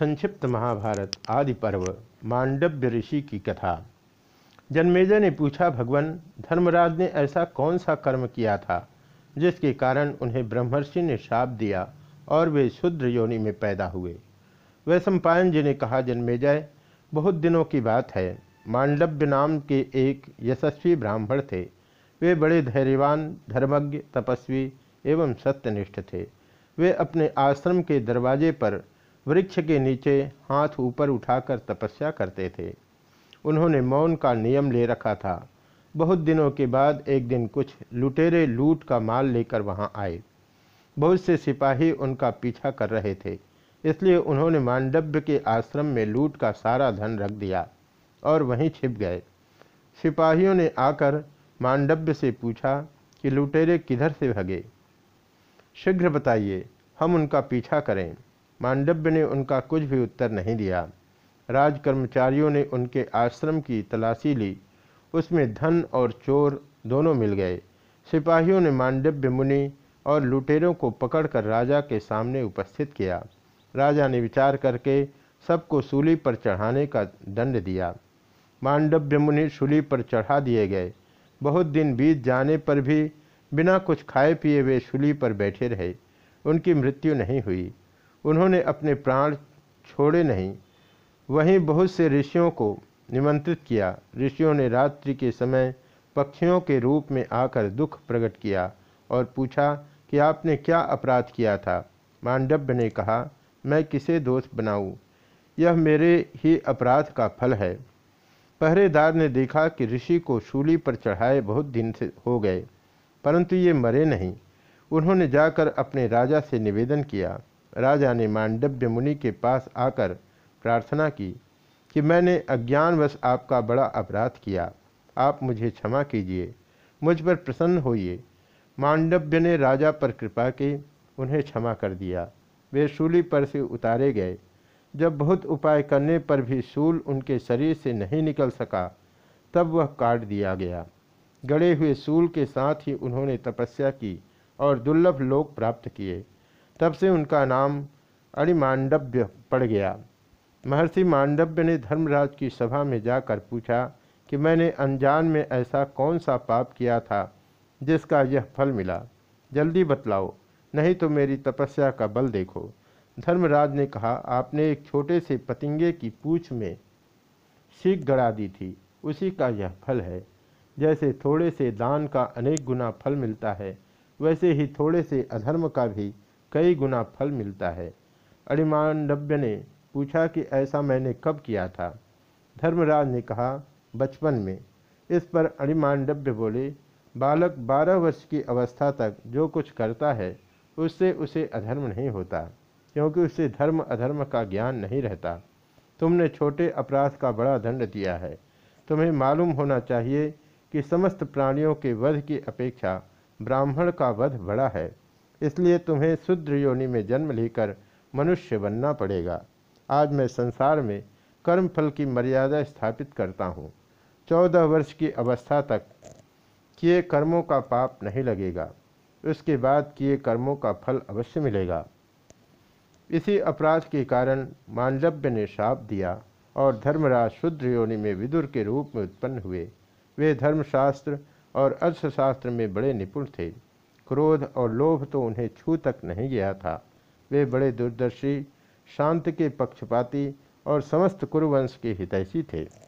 संक्षिप्त महाभारत आदि पर्व मांडव्य ऋषि की कथा। जन्मेजय ने पूछा, भगवान, धर्मराज ने ऐसा कौन सा कर्म किया था, जिसके कारण उन्हें ब्रह्मर्षि ने श्राप दिया और वे शुद्र योनि में पैदा हुए? वह सम्पायन जी ने कहा, जन्मेजय, बहुत दिनों की बात है। मांडव्य नाम के एक यशस्वी ब्राह्मण थे। वे बड़े धैर्यवान, धर्मज्ञ, तपस्वी एवं सत्यनिष्ठ थे। वे अपने आश्रम के दरवाजे पर वृक्ष के नीचे हाथ ऊपर उठाकर तपस्या करते थे। उन्होंने मौन का नियम ले रखा था। बहुत दिनों के बाद एक दिन कुछ लुटेरे लूट का माल लेकर वहाँ आए। बहुत से सिपाही उनका पीछा कर रहे थे, इसलिए उन्होंने मांडव्य के आश्रम में लूट का सारा धन रख दिया और वहीं छिप गए। सिपाहियों ने आकर मांडव्य से पूछा कि लुटेरे किधर से भगे? शीघ्र बताइए, हम उनका पीछा करें। मांडव्य ने उनका कुछ भी उत्तर नहीं दिया। राज कर्मचारियों ने उनके आश्रम की तलाशी ली। उसमें धन और चोर दोनों मिल गए। सिपाहियों ने मांडव्य मुनि और लुटेरों को पकड़कर राजा के सामने उपस्थित किया। राजा ने विचार करके सबको सूली पर चढ़ाने का दंड दिया। मांडव्य मुनि सूली पर चढ़ा दिए गए। बहुत दिन बीत जाने पर भी बिना कुछ खाए पिए वे सूली पर बैठे रहे। उनकी मृत्यु नहीं हुई। उन्होंने अपने प्राण छोड़े नहीं। वहीं बहुत से ऋषियों को निमंत्रित किया। ऋषियों ने रात्रि के समय पक्षियों के रूप में आकर दुख प्रकट किया और पूछा कि आपने क्या अपराध किया था? मांडव्य ने कहा, मैं किसे दोष बनाऊँ? यह मेरे ही अपराध का फल है। पहरेदार ने देखा कि ऋषि को शूली पर चढ़ाए बहुत दिन से हो गए, परंतु ये मरे नहीं। उन्होंने जाकर अपने राजा से निवेदन किया राजा ने मांडव्य मुनि के पास आकर प्रार्थना की कि मैंने अज्ञानवश आपका बड़ा अपराध किया। आप मुझे क्षमा कीजिए। मुझ पर प्रसन्न होइए। मांडव्य ने राजा पर कृपा की, उन्हें क्षमा कर दिया। वे शूली पर से उतारे गए। जब बहुत उपाय करने पर भी शूल उनके शरीर से नहीं निकल सका, तब वह काट दिया गया। गड़े हुए शूल के साथ ही उन्होंने तपस्या की और दुर्लभ लोक प्राप्त किए। तब से उनका नाम अणिमांडव्य पड़ गया। महर्षि मांडव्य ने धर्मराज की सभा में जाकर पूछा कि मैंने अनजान में ऐसा कौन सा पाप किया था जिसका यह फल मिला। जल्दी बतलाओ, नहीं तो मेरी तपस्या का बल देखो। धर्मराज ने कहा, आपने एक छोटे से पतिंगे की पूछ में सीख गड़ा दी थी, उसी का यह फल है। जैसे थोड़े से दान का अनेक गुना फल मिलता है, वैसे ही थोड़े से अधर्म का भी कई गुना फल मिलता है। अणिमांडव्य ने पूछा कि ऐसा मैंने कब किया था? धर्मराज ने कहा, बचपन में। इस पर अणिमांडव्य बोले, बालक बारह वर्ष की अवस्था तक जो कुछ करता है, उससे उसे अधर्म नहीं होता, क्योंकि उसे धर्म अधर्म का ज्ञान नहीं रहता। तुमने छोटे अपराध का बड़ा दंड दिया है। तुम्हें मालूम होना चाहिए कि समस्त प्राणियों के वध की अपेक्षा ब्राह्मण का वध बड़ा है। इसलिए तुम्हें शुद्र योनि में जन्म लेकर मनुष्य बनना पड़ेगा। आज मैं संसार में कर्म फल की मर्यादा स्थापित करता हूँ। चौदह वर्ष की अवस्था तक किए कर्मों का पाप नहीं लगेगा। उसके बाद किए कर्मों का फल अवश्य मिलेगा। इसी अपराध के कारण मांडव्य ने श्राप दिया और धर्मराज शुद्र योनि में विदुर के रूप में उत्पन्न हुए। वे धर्मशास्त्र और अर्थशास्त्र में बड़े निपुण थे। क्रोध और लोभ तो उन्हें छू तक नहीं गया था। वे बड़े दूरदर्शी, शांत के पक्षपाती और समस्त कुरुवंश के हितैषी थे।